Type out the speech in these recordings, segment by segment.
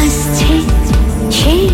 আসছে সে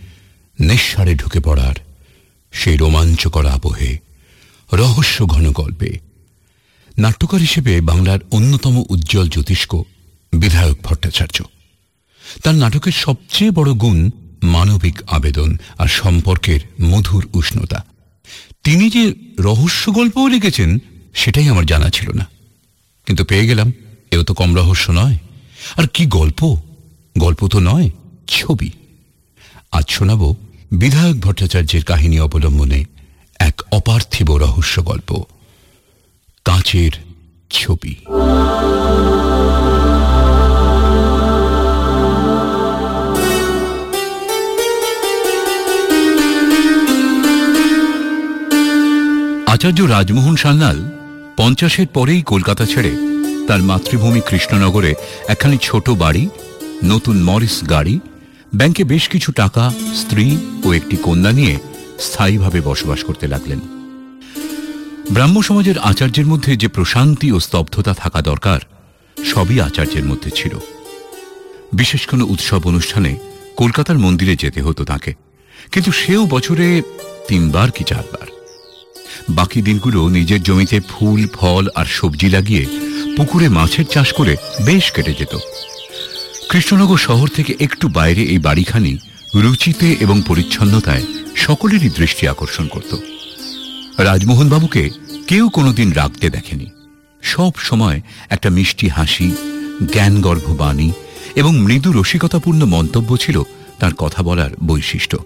নিঃসারে ঢুকে পড়ার সেই রোমাঞ্চকর আবহে, রহস্য ঘন গল্পে। নাট্যকার হিসেবে বাংলার অন্যতম উজ্জ্বল জ্যোতিষ্ক বিধায়ক ভট্টাচার্য। তার নাটকের সবচেয়ে বড় গুণ মানবিক আবেদন আর সম্পর্কের মধুর উষ্ণতা। তিনি যে রহস্য গল্পও লিখেছেন, সেটাই আমার জানা ছিল না। কিন্তু পেয়ে গেলাম, এও তো কম রহস্য নয়। আর কি গল্প? গল্প তো নয়, ছবি। আজ শোনাব বিধায়ক ভট্টাচার্যের কাহিনী অবলম্বনে এক অপার্থিব রহস্য গল্প। কাঁচের ছবি। আচার্য রাজমোহন সান্যাল পঞ্চাশের পরেই কলকাতা ছেড়ে তার মাতৃভূমি কৃষ্ণনগরে একখানি ছোট বাড়ি, নতুন মরিস গাড়ি ব্যাংকে বেশ কিছু টাকা স্ত্রী ও একটি কন্যা নিয়ে স্থায়ীভাবে বসবাস করতে লাগলেন। ব্রাহ্ম সমাজের আচার্যের মধ্যে যে প্রশান্তি ও স্তব্ধতা থাকা দরকার, সবই আচার্যের মধ্যে ছিল। বিশেষ কোনো উৎসব অনুষ্ঠানে কলকাতার মন্দিরে যেতে হতো তাকে, কিন্তু সেও বছরে তিনবার কি চারবার। বাকি দিনগুলো নিজের জমিতে ফুল, ফল আর সবজি লাগিয়ে পুকুরে মাছের চাষ করে বেশ কেটে যেত। কৃষ্ণনগর শহর থেকে একটু বাইরে এই বাড়িখানি রুচিতে এবং পরিচ্ছন্নতায় সকলেরই দৃষ্টি আকর্ষণ করত। রাজমোহনবাবুকে কেউ কোনোদিন রাগতে দেখেনি। সব সময় একটা মিষ্টি হাসি, জ্ঞানগর্ভ বাণী এবং মৃদু রসিকতাপূর্ণ মন্তব্য ছিল তার কথা বলার বৈশিষ্ট্য।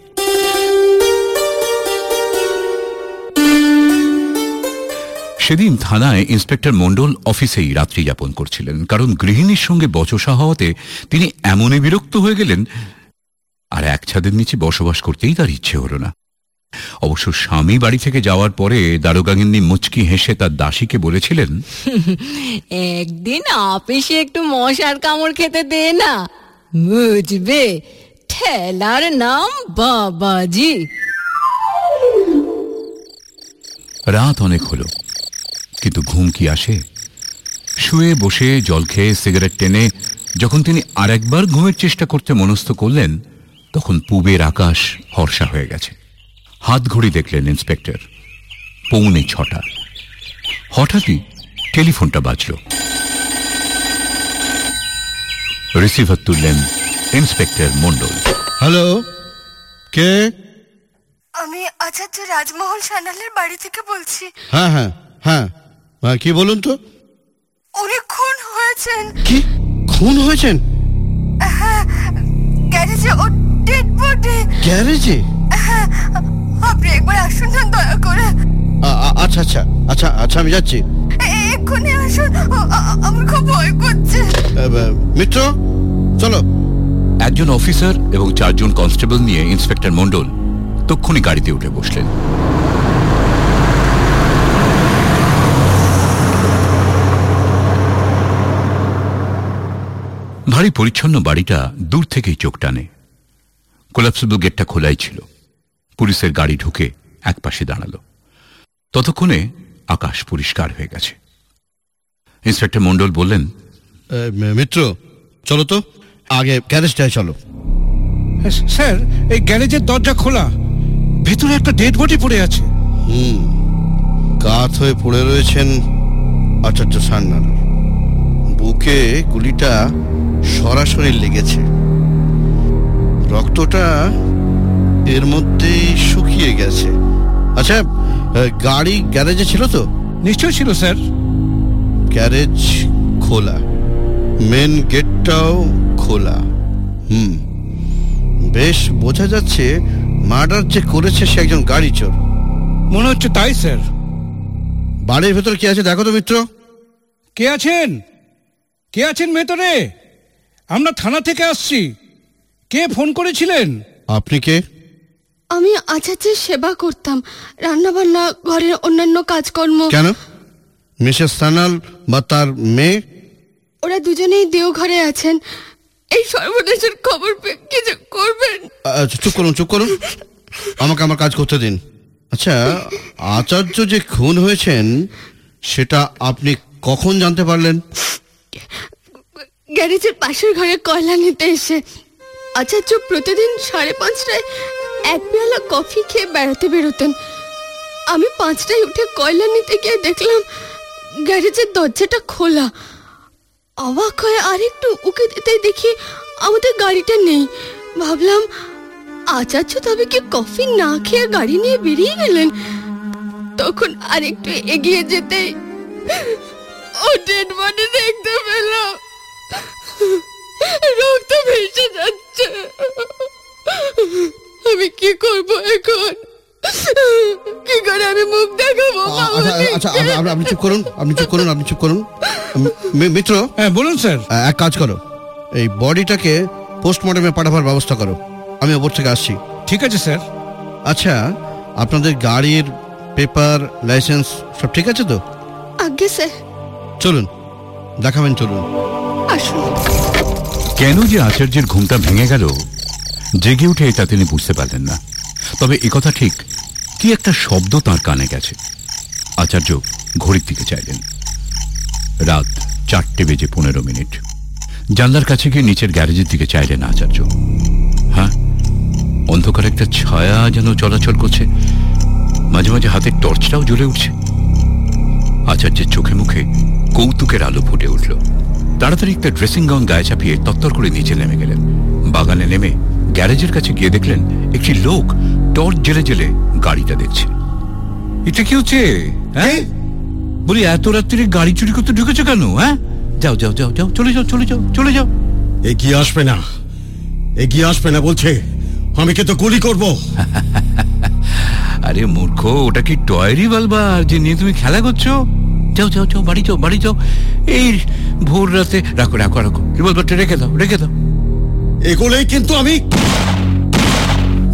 সেদিন থানায় ইন্সপেক্টর মণ্ডল অফিসেই রাত্রি যাপন করছিলেন কারণ গৃহিণীর সঙ্গে বচসা হওয়াতে তিনি এমনই বিরক্ত হয়ে গেলেন আর এক ছাদের নিচে বসবাস করতেই তার ইচ্ছে হলো না। অবশ্য স্বামী বাড়ি থেকে যাওয়ার পরে দারোগাগিন্নি মুচকি হেসে তার দাসীকে বলেছিলেন একদিন অফিসে একটু মশার কামড় খেতে দে না বুঝবে? ঠেলার নাম বাবাজি। রাত অনেক হলো। কিন্তু ঘুম কি আসে? শুয়ে বসে জল খেয়ে সিগারেট টেনে যখন তিনি আরেকবার ঘুমের চেষ্টা করতে মনস্থ করলেন তখন পূবের আকাশ ফর্সা হয়ে গেছে। হাত ঘড়ি দেখলেন ইন্সপেক্টর। পৌনে ছটা। হঠাৎই টেলিফোনটা বাজল। রিসিভার তুললেন ইন্সপেক্টর মন্ডল হ্যালো কে? আমি আচার্য রাজমহল সান্যালের বাড়ি থেকে বলছি। হ্যাঁ হ্যাঁ হ্যাঁ, কি বলুন তো? উনি খুন হয়েছেন। কি? খুন হয়েছেন? গ্যারেজে ও ডেড বডি। গ্যারেজে? আপনি একবার আসুন না দয়া করে। আচ্ছা আচ্ছা আচ্ছা আচ্ছা আমি যাচ্ছি। এক্ষুনি আসুন আমার খুব ভয় করছে। মিত্র চলো। একজন অফিসার এবং চারজন কনস্টেবল নিয়ে ইন্সপেক্টর মন্ডল তক্ষুনি গাড়িতে উঠে বসলেন। ভারী পরিচ্ছন্ন বাড়িটা দূর থেকেই চোখ টানে। কোলাপসেবল গেটটা খোলাই ছিল। পুলিশের গাড়ি ঢুকে একপাশে দাঁড়াল। ততক্ষণে আকাশ পরিষ্কার হয়ে গেছে। ইন্সপেক্টর মন্ডল বললেন মিত্র চলো তো। আগে গ্যারেজটায় চলো। স্যার এই গ্যারেজের দরজা খোলা। ভেতরে একটা ডেড বডি পড়ে আছে। হুম কাত হয়ে পড়ে রয়েছেন আচার্য সান্নাল বুকে গুলিটা সরাসরি লেগেছে। রক্তটা এর মধ্যেই শুকিয়ে গেছে। আচ্ছা গাড়ি গ্যারেজে ছিল তো? নিশ্চয় ছিল স্যার। গ্যারেজ খোলা। মেন গেটটাও খোলা। হুম। বেশ বোঝা যাচ্ছে মার্ডার যে করেছে সে একজন গাড়ি চোর। মনে হচ্ছে তাই স্যার। বাড়ির ভেতর কে আছে দেখো তো মিত্র। কে আছেন? কে আছেন ভেতরে? আমরা থানা থেকে আসছি। কে ফোন করেছিলেন? আপনি কে? আমি আচার্যের সেবা করতাম রান্না বান্না ঘরের অন্যান্য কাজকর্ম। কেন? মিসেস সানাল বা তার মেয়ে? ওরা দুজনেই দেওঘরে আছেন। এই সর্বনাশের খবর পেয়ে কিছু করবেন? আচ্ছা, চুপ করুন চুপ করুন। আমাকে আমার কাজ করতে দিন। আচ্ছা আচার্য যে খুন হয়েছেন সেটা আপনি কখন জানতে পারলেন? গ্যারেজের পাশের ঘরে কয়লা নিতে এসে আচার্য প্রতিদিন সাড়ে পাঁচটায় এক পেয়ালা কফি খেয়ে বেড়াতে বেরোতেন। আমি পাঁচটায় উঠে কয়লা নিতে গিয়ে দেখলাম গ্যারেজের দরজাটা খোলা। অবাক হয়ে আরেকটু উকে দিতে দেখি আমাদের গাড়িটা নেই। ভাবলাম, আচার্য তবে কি কফি না খেয়ে গাড়ি নিয়ে বেরিয়ে গেলেন? তখন আরেকটু এগিয়ে যেতেই ও ডেড বডি দেখতে পেলাম রক্ত ভেসে যাচ্ছে। আমি কি করব এখন? কি করে আমি মুখ দেখাবো আচ্ছা আচ্ছা আপনি- চুপ করুন আপনি চুপ করুন আপনি চুপ করুন। মিত্র? হ্যাঁ বলুন স্যার। এক কাজ করো। এই বডিটাকে পোস্টমর্টমে পাঠাবার ব্যবস্থা করো। আমি ওপর থেকে আসছি। ঠিক আছে স্যার। আচ্ছা আপনাদের গাড়ির পেপার লাইসেন্স সব ঠিক আছে তো? আগে স্যার। চলুন দেখাবেন চলুন। আসুন। কেন যে আচার্যের ঘুমটা ভেঙে গেল, জেগে উঠে এটা তিনি বুঝতে পারলেন না। তবে একথা ঠিক, কি একটা শব্দ তার কানে গেছে। আচার্য ঘড়ির দিকে চাইলেন। রাত চারটে বেজে পনেরো মিনিট। জানলার কাছে গিয়ে নিচের গ্যারেজের দিকে চাইলেন আচার্য। হ্যাঁ অন্ধকার একটা ছায়া যেন চলাচল করছে। মাঝে মাঝে হাতের টর্চটাও জ্বলে উঠছে। আচার্যের চোখে মুখে কৌতুকের আলো ফুটে উঠল। তাড়াতাড়ি একটা ড্রেসিং গাউন গায়ে চাপিয়ে তত্তর করে নিচে নেমে গেলেন। বাগানে নেমে গ্যারেজের কাছে গিয়ে দেখলেন একটি লোক টর্চ জেলে জেলে গাড়িটা দেখছে। এটা কি হচ্ছে? হ্যাঁ? বলি এত রাত্রিরে গাড়ি চুরি করতে ঢুকেছো কেন হ্যাঁ? যাও যাও যাও যাও চলে যাও চলে যাও চলে যাও। এগিয়ে আসবে না। এগিয়ে আসবে না বলছে আমি কে তো গুলি করব? আরে মূর্খ ওটা কি টয় রিভলভার যে নিয়ে তুমি খেলা করছ? যাও যাও যাও বাড়ি যাও বাড়ি যাও। এই ভোর রাতে রাখো রাখো রাখো। রিভলভারটা রেখে দাও রেখে দাও। এগুলোই কিন্তু আমি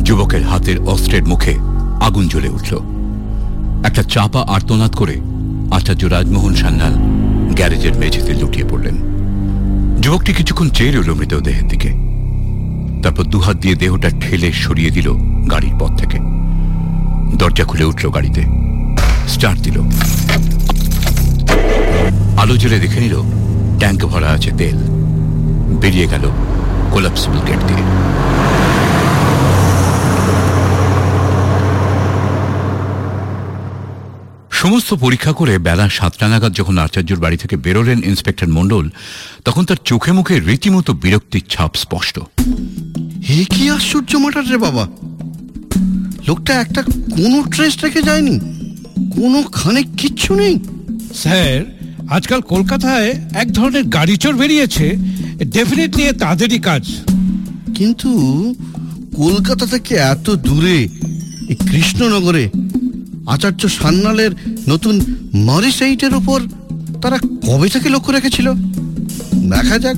যুবকের হাতের অস্ত্রের মুখে আগুন জ্বলে উঠল। একটা চাপা আর্তনাদ করে আচার্য রাজমোহন সান্যাল গ্যারেজের মেঝেতে লুটিয়ে পড়লেন। যুবকটি কিছুক্ষণ চেয়ে রইল মৃতদেহের দিকে। তারপর দুহাত দিয়ে দেহটা ঠেলে সরিয়ে দিল গাড়ির পথ থেকে। দরজা খুলে উঠল গাড়িতে। স্টার্ট দিল। আলো জ্বলে দেখে নিল ট্যাঙ্ক ভরা আছে তেল। বেরিয়ে গেল কোলাপসিবল গেট দিয়ে। সমস্ত পরীক্ষা করে বেলা সাতটা নাগাদ যখন আচার্যর বাড়ি থেকে বেরোলেন ইন্সপেক্টর মণ্ডল তখন তার চোখে মুখে রীতিমতো বিরক্তির ছাপ স্পষ্ট। হে কি আশ্চর্য মাটার রে বাবা! লোকটা একটা কোনো ট্রেস রেখে যায়নি। কোনো খানে কিচ্ছু নেই। স্যার আজকাল কলকাতায় এক ধরনের গাড়ি চোর বেরিয়েছে ডেফিনেটলি তাদেরই কাজ। কিন্তু কলকাতা থেকে এত দূরে এই কৃষ্ণনগরে আচার্য সান্যালের নতুন মরিস এইটের ওপর তারা কবে থেকে লক্ষ্য রেখেছিল? দেখা যাক।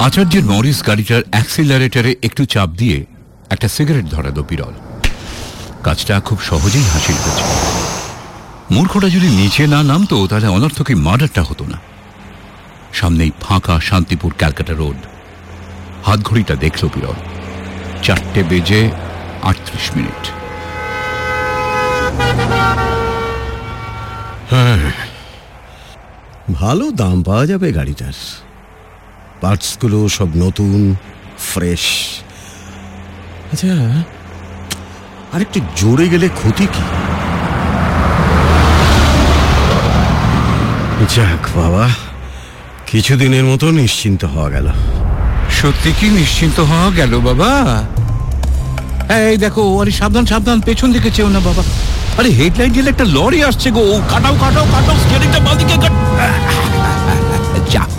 আচার্যের মরিস গাড়িটার অ্যাক্সিলারেটরে একটু চাপ দিয়ে একটা সিগারেট ধরালো বিরল। কাজটা খুব সহজেই হাসিল হয়েছে। মূর্খটা যদি নিচে না নামতো, তাহলে অনর্থকে মার্ডারটা হতো না। সামনেই ফাঁকা শান্তিপুর ক্যালকাটা রোড। হাত ঘড়িটা দেখল বিরল। চারটে বেজে আটত্রিশ মিনিট। ভালো দাম পাওয়া যাবে গাড়িটার। পার্টসগুলো সব নতুন, ফ্রেশ। আচ্ছা আরেকটু জোরে গেলে ক্ষতি কি? যাক বাবা, কিছুদিনের মতো নিশ্চিন্ত হওয়া গেল। সত্যি কি নিশ্চিন্ত হওয়া গেল বাবা? এই দেখো, আরে সাবধান সাবধান, পেছন দিকে চেও না বাবা। আরে হেডলাইট গেলে একটা লরি আসছে গো। কাটাও কাটাও কাটাও স্টিয়ারিংটা বাঁদিকে কাট যাক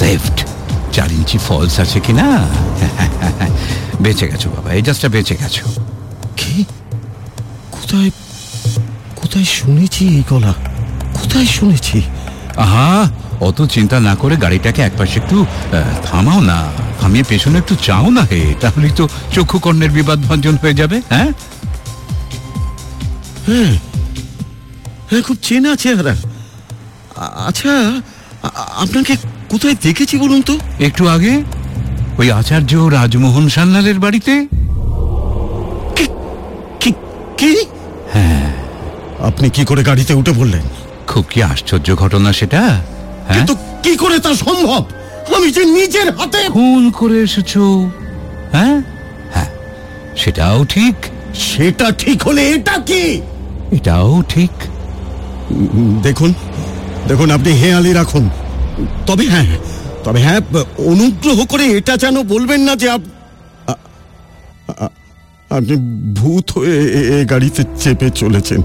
সেফট চার ইঞ্চি ফলস আছে কি না বেঁচে গেছো বাবা, এই জাস্টটা বেঁচে গেছো। কোথায় কোথায় শুনেছি এই গলা? কোথায় শুনেছি? আহা অত চিন্তা না করে গাড়িটাকে একপাশে একটু থামাও না। থামিয়ে পেছনে একটু চাও না হে তাহলেই তো চক্ষু কর্ণের বিবাদ ভঞ্জন হয়ে যাবে হ্যাঁ? হ্যাঁ। হ্যাঁ খুব চেনা চেহারা। আচ্ছা আপনাকে কোথায় দেখেছি বলুন তো? একটু আগে ওই আচার্য রাজমোহন সান্যালের বাড়িতে। কি? আপনি কি করে গাড়িতে উঠে পড়লেন? খুব কি আশ্চর্য ঘটনা সেটা হ্যাঁ? কিন্তু কি করে তা সম্ভব? আমি যে নিজের হাতে খুন করে এসেছ হ্যাঁ? হ্যাঁ সেটাও ঠিক। সেটা ঠিক হলে এটা কি? এটাও ঠিক। দেখুন দেখুন আপনি হেয়ালি রাখুন। তবে হ্যাঁ তবে হ্যাঁ অনুগ্রহ করে এটা যেন বলবেন না যে আপনি ভূত হয়ে এ গাড়িতে চেপে চলেছেন।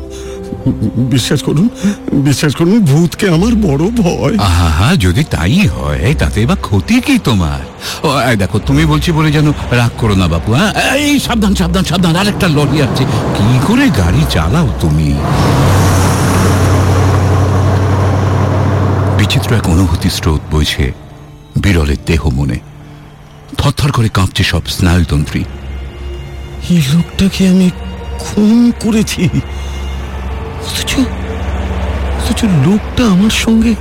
বিশ্বাস করুন বিশ্বাস করুন ভূতকে আমার বড় ভয়। আহা যদি তাই হয় তাতে বা ক্ষতি কি তোমার? ও দেখো তুমি বলছি বলে যেন রাগ করো না বাপু হ্যাঁ? এই সাবধান সাবধান সাবধান আরেকটা লরি আছে কি করে গাড়ি চালাও তুমি? বিচিত্র এক অনুভূতি স্রোত বইছে বিরলের দেহ মনে। থরথর করে কাঁপছে সব স্নায়ুতন্ত্রী। এই লোকটাকে আমি খুন করেছি। অথচ অথচ লোকটা আমার সঙ্গে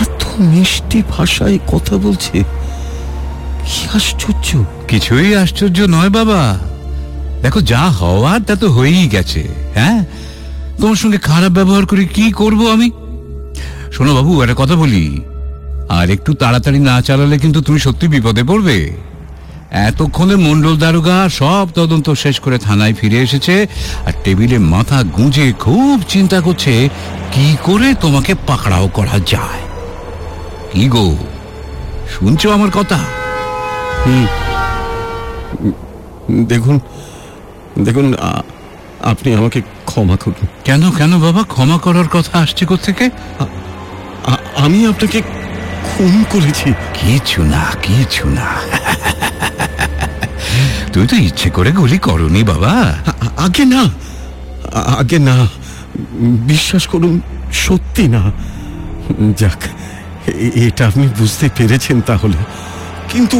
এত মিষ্টি ভাষায় কথা বলছে। কি আশ্চর্য। কিছুই আশ্চর্য নয় বাবা। দেখো, যা হওয়ার তা তো হয়েই গেছে হ্যাঁ? তোমার সঙ্গে খারাপ ব্যবহার করে কি করব আমি? শোনো বাবু, একটা কথা বলি। আর একটু তাড়াতাড়ি না চালালে কিন্তু তুমি সত্যি বিপদে পড়বে। এতক্ষণে মন্ডল দারোগা সব তদন্ত শেষ করে থানায় ফিরে এসেছে আর টেবিলে মাথা গুঁজে খুব চিন্তা করছে কি করে তোমাকে পাকড়াও করা যায়? কি গো? শুনছো আমার কথা? দেখুন দেখুন আপনি আমাকে ক্ষমা করুন। কেন কেন বাবা? ক্ষমা করার কথা আসছে থেকে আমি আপনাকে খুন করেছি। কিছু না কিছু না। তুই তো ইচ্ছে করে গুলি করনি বাবা। আগে না আগে না বিশ্বাস করুন সত্যি না। যাক এটা আপনি বুঝতে পেরেছেন তাহলে। কিন্তু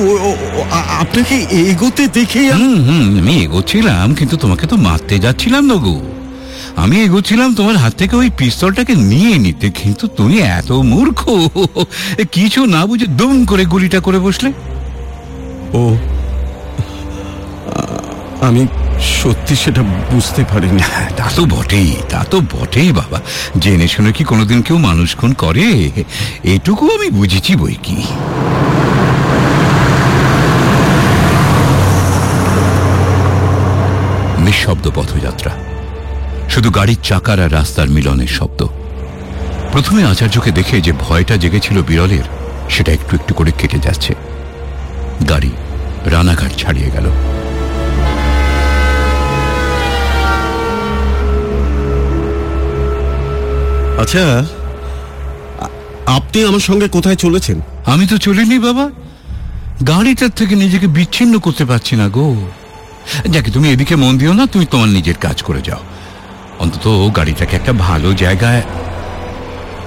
আপনাকে এগোতে দেখে আমি এগোচ্ছিলাম কিন্তু তোমাকে তো মারতে যাচ্ছিলাম না গো আমি এগোচ্ছিলাম তোমার হাত থেকে ওই পিস্তলটাকে নিয়ে নিতে কিন্তু তুমি এত মূর্খ। কিছু না বুঝে দুম করে গুলিটা করে বসলে। ও আমি সত্যি সেটা বুঝতে পারিনি। তা তো বটেই, তা তো বটেই বাবা। জেনে শুনে কি কোনোদিন কেউ মানুষ খুন করে? এটুকু আমি বুঝেছি বই কি। নিঃশব্দ পথযাত্রা। শুধু গাড়ির চাকার আর রাস্তার মিলনের শব্দ। প্রথমে আচার্যকে দেখে যে ভয়টা জেগেছিল বিরলের, সেটা একটু একটু করে কেটে যাচ্ছে। গাড়ি, রানাঘাট ছাড়িয়ে গেল। আচ্ছা আপনি আমার সঙ্গে কোথায় চলেছেন? আমি তো চলিনি বাবা। গাড়িটার থেকে নিজেকে বিচ্ছিন্ন করতে পারছি না গো। যাকে তুমি এদিকে মন দিও না তুমি তোমার নিজের কাজ করে যাও। অন্তত গাড়িটাকে একটা ভালো জায়গায়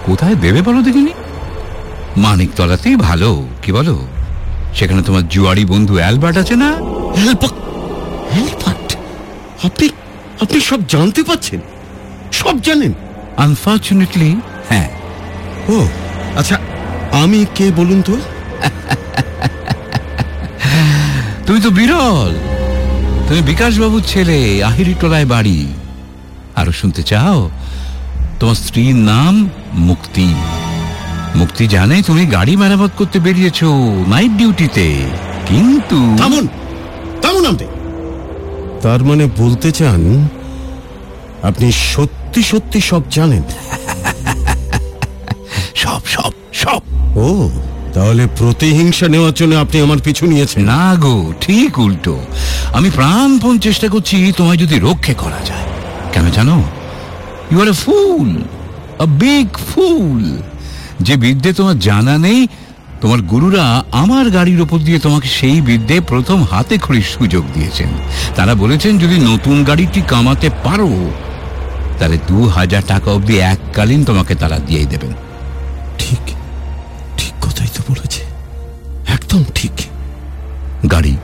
কোথায় দেবে বলো দেখিনি? মানিকতলাতেই ভালো কি বলো? সেখানে তোমার জুয়ারি বন্ধু অ্যালবার্ট আছে না? আপনি আপনি সব জানতে পাচ্ছেন সব জানেন? আনফর্চুনেটলি হ্যাঁ। ও আচ্ছা আমি কে বলুন তো? তুমি তো বিরল। তুমি বিকাশ বাবুর ছেলে আহিরি টোলায় বাড়ি। আরও শুনতে চাও? তোমার স্ত্রীর নাম মুক্তি। মুক্তি জানে তুমি গাড়ি মেরামত করতে বেরিয়েছো নাইট ডিউটিতে কিন্তু থামুন! থামুন আপনি তার মানে বলতে চান আপনি সত্যি সত্যি সত্যি সব জানেন। সব সব সব। ও তাহলে প্রতিহিংসা নেওয়ার জন্য আপনি আমার পিছু নিয়েছেন। না গো ঠিক উল্টো। আমি প্রাণপণ চেষ্টা করছি তোমায় যদি রক্ষে করা যায়। কেন জানো? You R A full a big ফুল যে বিদ্যে তোমার জানা নেই তোমার গুরুরা আমার গাড়ির ওপর দিয়ে তোমাকে সেই বিদ্যে প্রথম হাতে খড়ির সুযোগ দিয়েছেন। তারা বলেছেন যদি নতুন গাড়িটি কামাতে পারো তাহলে দু হাজার টাকা অবধি এককালীন তোমাকে তারা দিয়ে দেবেন। ঠিক ঠিক কথাই তো বলেছে। একদম ঠিক। গাড়ি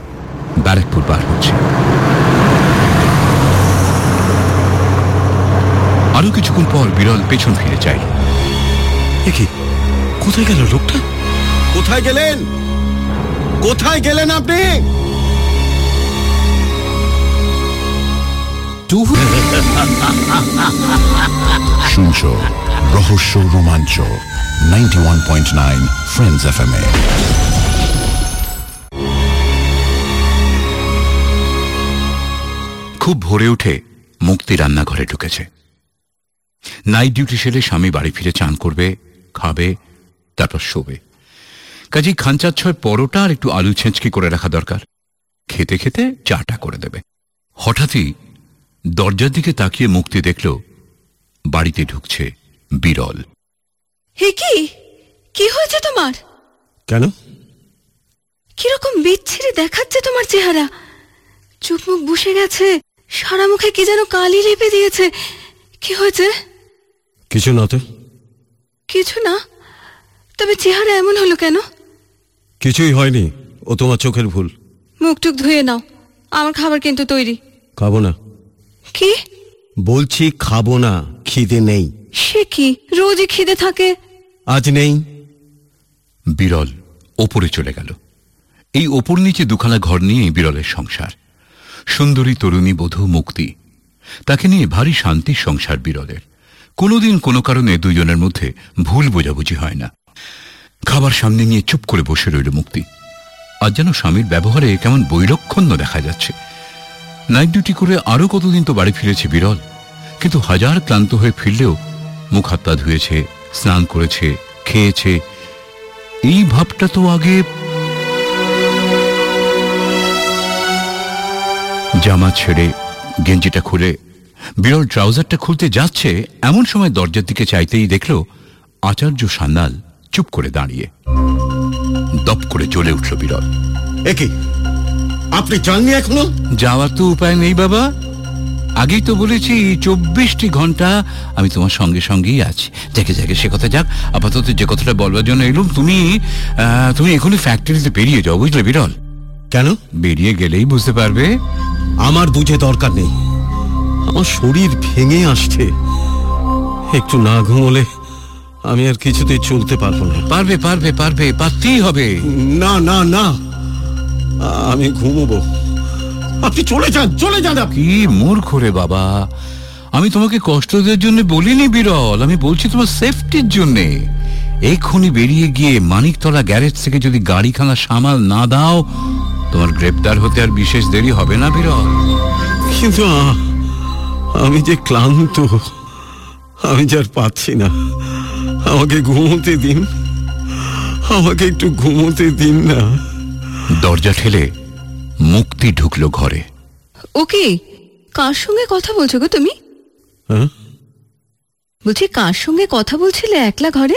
ব্যারাকপুর পার হচ্ছে। আরও কিছুক্ষণ পর বিরল পেছন ফিরে চাইল দেখি কোথায় গেল লোকটা? কোথায় গেলেন? কোথায় গেলেন আপনি? শুনছো রহস্য রোমাঞ্চ নাইনটি ওয়ান পয়েন্ট খুব ভোরে উঠে মুক্তি রান্নাঘরে ঢুকেছে। নাইট ডিউটি সেরে স্বামী বাড়ি ফিরে চান করবে, খাবে, তারপর শোবে। কাজেই খাঞ্চার ছয় পরোটা আর একটু আলু ছেঁচকি করে রাখা দরকার। খেতে খেতে চাটা করে দেবে। হঠাৎই দরজার দিকে তাকিয়ে মুক্তি দেখল বাড়িতে ঢুকছে বিরল। হে কি? কি হয়েছে তোমার? কেন? কীরকম বিচ্ছিরি দেখাচ্ছে তোমার চেহারা। চোখ মুখ বসে গেছে সারা মুখে কি যেন কালি লেপে দিয়েছে। কি হয়েছে? কিছু না তো। কিছু না? তবে চেহারা এমন হলো কেন? কিছুই হয়নি ও তোমার চোখের ভুল। মুখ টুক ধুয়ে নাও আমার খাবার কিন্তু তৈরি। খাব না। কি? বলছি খাব না খিদে নেই। সে কি? রোজই খিদে থাকে? আজ নেই। বিরল ওপরে চলে গেল। এই ওপর নিচে দুখানা ঘর নিয়ে বিরলের সংসার। সুন্দরী তরুণী বধূ মুক্তি। তাকে নিয়ে ভারী শান্তির সংসার বিরলের। কোনোদিন কোনো কারণে দুজনের মধ্যে ভুল বোঝাবুঝি হয় না। খাবার সামনে নিয়ে চুপ করে বসে রইল মুক্তি। আজ যেন স্বামীর ব্যবহারে কেমন বৈলক্ষণ্য দেখা যাচ্ছে। নাইট ডিউটি করে আরও কতদিন তো বাড়ি ফিরেছে বিরল। কিন্তু হাজার ক্লান্ত হয়ে ফিরলেও মুখ হাত পা ধুয়েছে, স্নান করেছে, খেয়েছে। এই ভাবটা তো আগে জামা ছেড়ে, গেঞ্জিটা খুলে, বিরল ট্রাউজারটা খুলতে যাচ্ছে, এমন সময় দরজার দিকে চাইতেই দেখল আচার্য সান্যাল চুপ করে দাঁড়িয়ে। দপ করে জ্বলে উঠল বিরল। একে আপনি জাননি এখনও? যাওয়ার তো উপায় নেই বাবা। আগেই তো বলেছি চব্বিশটি ঘণ্টা আমি তোমার সঙ্গে সঙ্গেই আছি। দেখে দেখে সে কথা যাক আপাতত যে কথাটা বলবার জন্য এলুম তুমি তুমি এখনই ফ্যাক্টরিতে বেরিয়ে যাও বুঝলে বিরল? কেন? বেরিয়ে গেলেই বুঝতে পারবে। আমার বুঝে দরকার নেই। আমার শরীর ভেঙে আসছে। একটু না ঘুমোলে আমি আর কিছুতেই চলতে পারব না। পারবে পারবে পারবে পারতেই হবে। না না না। আমি ঘুমোবো। আপনি চলে যান চলে যান কি মূর্খ রে বাবা। আমি তোমাকে কষ্ট দেওয়ার জন্য বলিনি বিরল আমি বলছি তোমার সেফটির জন্য। এক্ষুনি বেরিয়ে গিয়ে মানিকতলা গ্যারেজ থেকে যদি গাড়িখানা সামাল না দাও তোমার গ্রেপ্তার হতে আর বিশেষ দেরি হবে না বিরল। কিন্তু আমি যে ক্লান্ত আমি যে আর পাচ্ছি না। আমাকে ঘুমোতে দিন আমাকে একটু ঘুমোতে দিন না। দরজা ঠেলে মুক্তি ঢুকলো ঘরে। ওকে কার সঙ্গে কথা বলছো গো তুমি? হ্যাঁ? বলছি কার সঙ্গে কথা বলছিলে একলা ঘরে?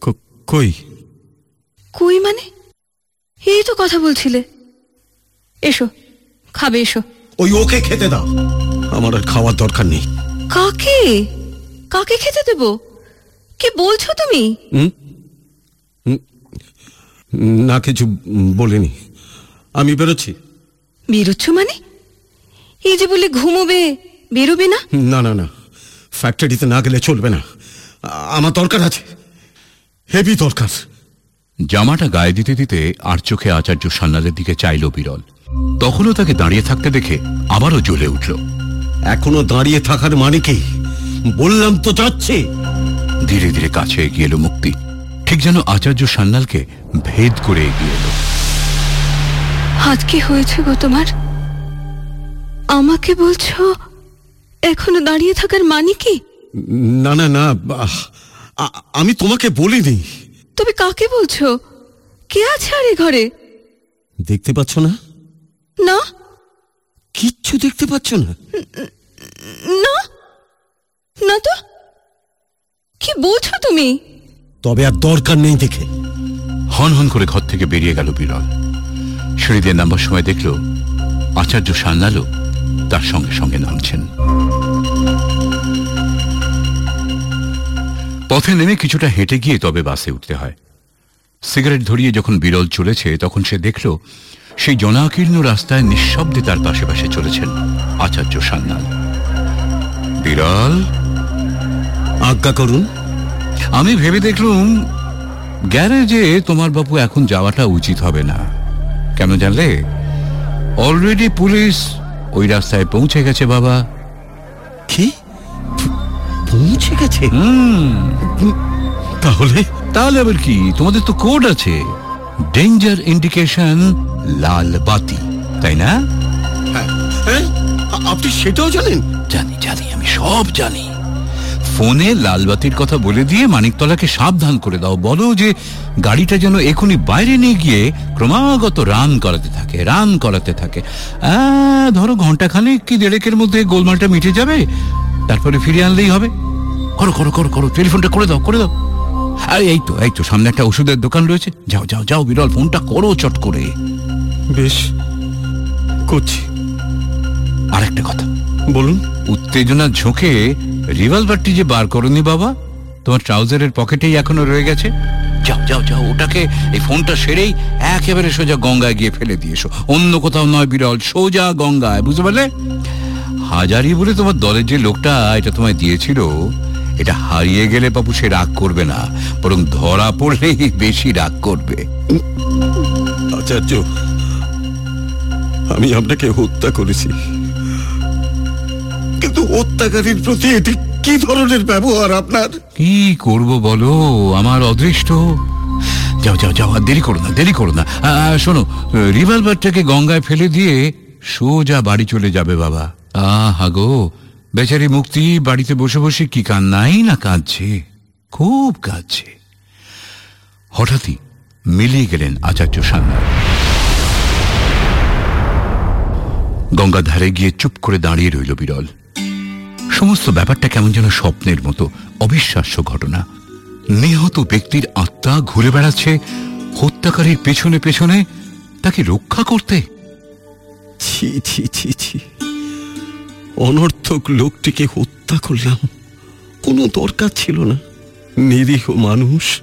ক- কই? কই মানে? এই তো কথা বলছিলে। এসো খাবে এসো। ওই ওকে খেতে দাও। আমার আর খাওয়ার দরকার নেই। কাকে? কাকে খেতে দেব? কি বলছো তুমি? না কিছু বলিনি। আমি বেরোচ্ছি। বেরোচ্ছ মানে? এই যে বলে ঘুমোবে বেরোবে না? না না না। ফ্যাক্টরিতে না গেলে চলবে না। আমার দরকার আছে। হেভি দরকার। জামাটা গায়ে দিতে দিতে আর চোখে আচার্য সান্যালের দিকে চাইল বিরল। তখনও তাকে দাঁড়িয়ে থাকতে দেখে আবারও জ্বলে উঠল। এখনও দাঁড়িয়ে থাকার মানে কি? বললাম তো যাচ্ছে। ধীরে ধীরে কাছে এগিয়ে এলো মুক্তি। ঠিক যেন আচার্য সান্যালকে ভেদ করে এগিয়ে এলো। আজ কি হয়েছে গো তোমার? আমাকে বলছো এখনও দাঁড়িয়ে থাকার মানে কি? না না না আমি তোমাকে বলিনি। তবে কাকে বলছো? কে আছে আর ঘরে? দেখতে পাচ্ছ না? না। কিচ্ছু দেখতে পাচ্ছ না? না। না তো? কি বলছো তুমি? তবে আর দরকার নেই দেখে। হন হন করে ঘর থেকে বেরিয়ে গেল বিরল। সিঁড়ি দিয়ে নামবার সময় দেখল আচার্য সান্যালও তার সঙ্গে সঙ্গে নামছেন। পথে নেমে কিছুটা হেঁটে গিয়ে তবে বাসে উঠতে হয়। সিগারেট ধরিয়ে যখন বিরল চলেছে তখন সে দেখল সেই জনাকীর্ণ রাস্তায় নিঃশব্দে তার পাশে পাশে চলেছেন আচার্য সান্যাল। বিরল? আজ্ঞা করুন। আমি ভেবে দেখলুম গ্যারেজে তোমার বাবু এখন যাওয়াটা উচিত হবে না। কেন জানলে? অলরেডি পুলিশ ওই রাস্তায় পৌঁছে গেছে বাবা। কি? পৌঁছে গেছে? তাহলে? তাহলে আবার কি? তোমাদের তো কোড আছে। ডেঞ্জার ইন্ডিকেশন লাল বাতি তাই না? হ্যাঁ আপনি সেটাও জানেন? জানি জানি আমি সব জানি। ফোনে লালবাতির কথা বলে দিয়ে মানিকতলাকে সাবধান করে দাও। বলো যে গাড়িটা যেন এখনই বাইরে নিয়ে গিয়ে ক্রমাগত রান করাতে থাকে রান করাতে থাকে। ধরো ঘন্টাখানেক কি দেড়েকের মধ্যে গোলমালটা মিটে যাবে তারপরে ফিরে আনলেই হবে। করো করো করো করো টেলিফোনটা করে দাও করে দাও। আরে এই তো এই তো সামনে একটা ওষুধের দোকান রয়েছে। যাও যাও যাও বিরল ফোনটা করো চট করে। বেশ করছি। আর একটা কথা। বলুন। উত্তেজনা ঝোঁকে রিভলভারটি যে বার করনি বাবা, তোমার ট্রাউজারের পকেটেই এখনও রয়ে গেছে। যাও যাও যাও, ওটাকে এই ফোনটা সেরেই একেবারে সোজা গঙ্গায় গিয়ে ফেলে দিয়েছ অন্য কোথাও নয় বিরল, সোজা গঙ্গায়, বুঝতে পারলে? হাজারি বলে তোমার দলের যে লোকটা, এটা তোমায় দিয়েছিল, এটা হারিয়ে গেলে বাবু সে রাগ করবে না, বরং ধরা পড়লেই বেশি রাগ করবে। আচার্য, আমি আপনাকে হত্যা করেছি। কিন্তু হত্যাকারীর প্রতি এটি কি ধরনের ব্যবহার আপনার? কি করব বলো? আমার অদৃষ্ট। যাও যাও যাও আর দেরি করো না দেরি করো না। আ, আ, শোনো রিভলভারটাকে গঙ্গায় ফেলে দিয়ে সোজা বাড়ি চলে যাবে বাবা। আহা গো বেচারি মুক্তি বাড়িতে বসে বসে কি কান্নাই না কাঁদছে? খুব কাঁদছে। হঠাৎই মিলিয়ে গেলেন আচার্য সান্যাল গঙ্গার ধারে গিয়ে চুপ করে দাঁড়িয়ে রইল বিরল। সমস্ত ব্যাপারটা কেমন যেন স্বপ্নের মতো অবিশ্বাস্য ঘটনা। নিহত ব্যক্তির আত্মা ঘুরে বেড়াচ্ছে, হত্যাকারীর পেছনে পেছনে তাকে রক্ষা করতে। অনর্থক লোকটিকে হত্যা করলাম। কোনো দরকার ছিল না। নিরীহ মানুষ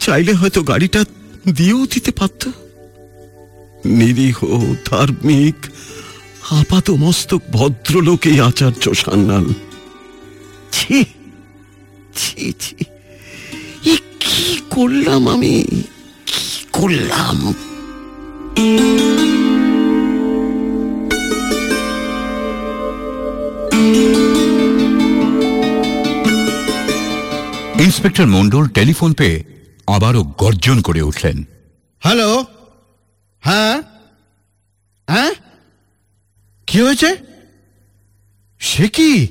চাইলে হয়তো গাড়িটা দিয়েও দিতে পারত। নিরীহ, ধার্মিক আপাত মস্তক ভদ্রলোক এই আচার্য সান্যাল। ছি ছি ছি। এ কি করলাম আমি? কি করলাম? ইন্সপেক্টর মন্ডল টেলিফোন পেয়ে আবারও গর্জন করে উঠলেন। হ্যালো? হ্যাঁ? হ্যাঁ? কি হয়েছে? সে কি?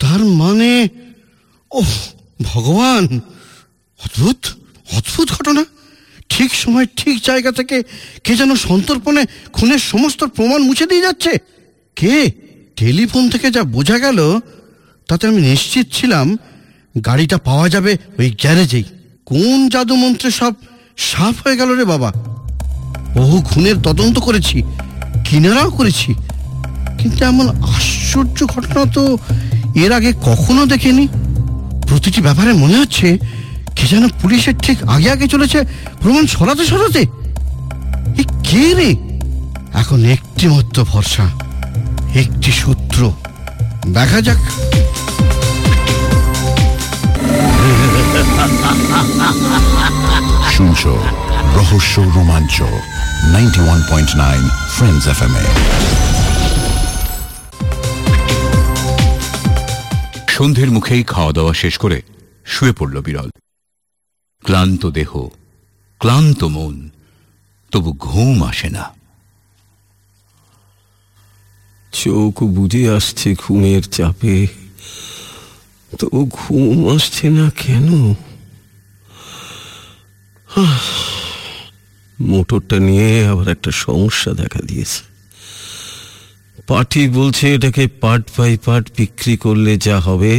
তার মানে ও ভগবান! অদ্ভুত অদ্ভুত ঘটনা। ঠিক সময়, ঠিক জায়গা থেকে কে যেন সন্তর্পণে খুনের সমস্ত প্রমাণ মুছে দিয়ে যাচ্ছে। কে? টেলিফোন থেকে যা বোঝা গেল, তাতে আমি নিশ্চিত ছিলাম গাড়িটা পাওয়া যাবে ওই গ্যারেজেই। কোন জাদু মন্ত্রে সব সাফ হয়ে গেল রে বাবা? বহু খুনের তদন্ত করেছি। কিনারাও করেছি। কিন্তু এমন আশ্চর্য ঘটনা তো এর আগে কখনো দেখিনি। প্রতিটি ব্যাপারে মনে হচ্ছে কে যেন পুলিশের ঠিক আগে আগে চলেছে। প্রমাণ সরাতে সরাতে। এ কে রে? এখন একটি মাত্র ভরসা, একটি সূত্র দেখা যাক। শুনছ? রহস্য রোমাঞ্চ। Ninety one point nine friends F M এ সন্ধ্যের মুখেই খাওয়া দাওয়া শেষ করে শুয়ে পড়ল বিরল। ক্লান্ত দেহ ক্লান্ত মন তবু ঘুম আসে না। চোখ বুঝে আসছে ঘুমের চাপে। তো ঘুম আসছে না কেন? মোটরটা নিয়ে আবার একটা সমস্যা দেখা দিয়েছে। পার্টি বলছে, এটাকে পার্ট বাই পার্ট বিক্রি করলে যা হবে,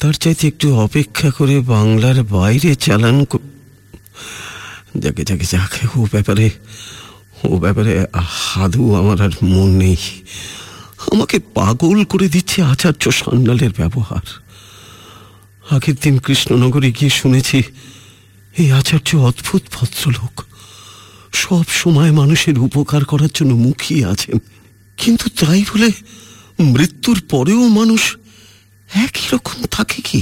তার চাইতে একটু অপেক্ষা করে বাংলার বাইরে চালান যাকে যাকে যাকে, ও ব্যাপারে ও ব্যাপারে হাদু আমার আর মন নেই। আমাকে পাগল করে দিচ্ছে আচার্য সান্যালের ব্যবহার। আগের দিন কৃষ্ণনগরে গিয়ে শুনেছি, এই আচার্য অদ্ভুত ভদ্রলোক। সব সময় মানুষের উপকার করার জন্য মুখিয়ে আছেন। কিন্তু তাই বলে মৃত্যুর পরেও মানুষ একই রকম থাকে কি?